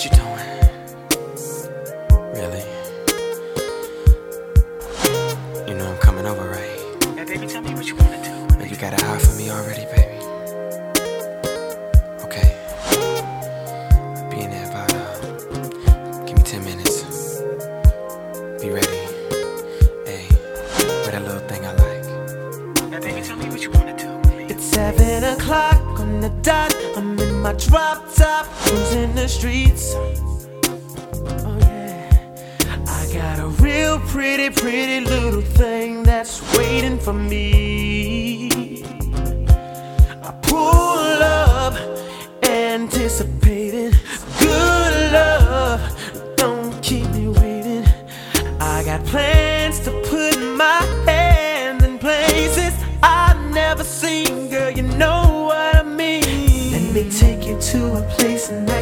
what you doing? Really? You know I'm coming over, right? Yeah, baby, tell me what you wanna do. But you got an eye for me already, baby. Okay. Be in there about, uh, give me 10 minutes. Be ready. Hey, with a little thing I like. Now, baby, tell me what you wanna do. Baby. It's 7 o'clock the dot. I'm in my drop top, cruising the streets. Oh yeah, I got a real pretty, pretty little thing that's waiting for me. I pull up, anticipating good love. Don't keep me waiting. I got plans to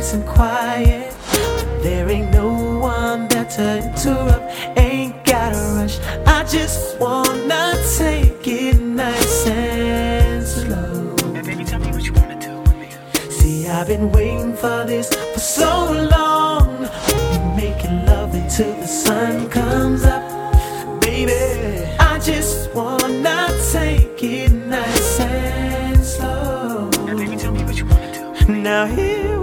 nice and quiet. There ain't no one there to interrupt. Ain't gotta rush. I just wanna take it nice and slow. Now, baby, tell me what you wanna do with me. See, I've been waiting for this for so long. We making love until the sun comes up, baby. I just wanna take it nice and slow. Now, baby, tell me what you wanna do. Now here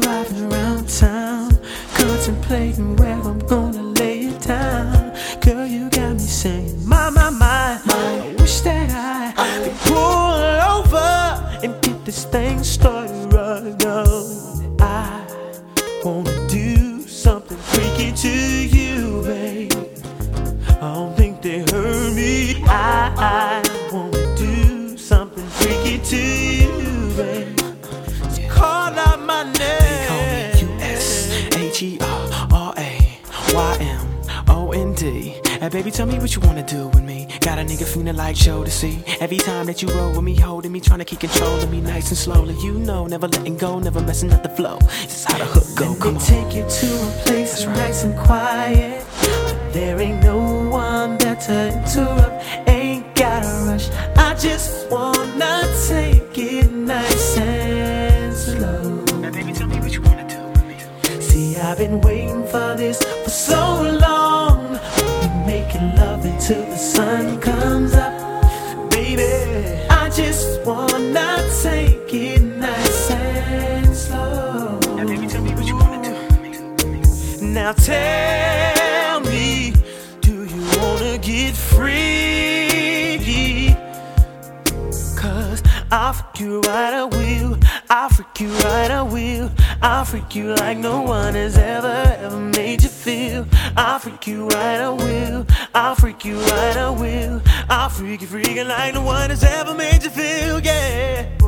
driving around town, contemplating where I'm gonna lay it down. Girl, you got me saying, my, my, my, I wish that I could pull over and get this thing started right now. I wanna do something freaky to you, babe. I don't think they heard me. I, I Hey, baby, tell me what you wanna do with me. Got a nigga feeling like show to see. Every time that you roll with me, holding me, trying to keep control of me nice and slowly. You know, never letting go, never messing up the flow. This is how the hook go. Let Come me on. take you to a place right. nice and quiet. There ain't no one better to interrupt. Ain't gotta rush. I just wanna take it nice and slow. Now, baby, tell me what you wanna do with me. See, I've been waiting for this for so long. Making love until the sun comes up, baby. I just wanna take it nice and slow. Now, baby, tell me what you wanna do. Now tell me, do you wanna get free? Cause I'll freak you right, I will. I'll freak you right, I will. I'll freak you like no one has ever, ever made you feel. I'll freak you right, I will. I'll freak you right, I will. I'll freak you freaking like no one has ever made you feel, yeah.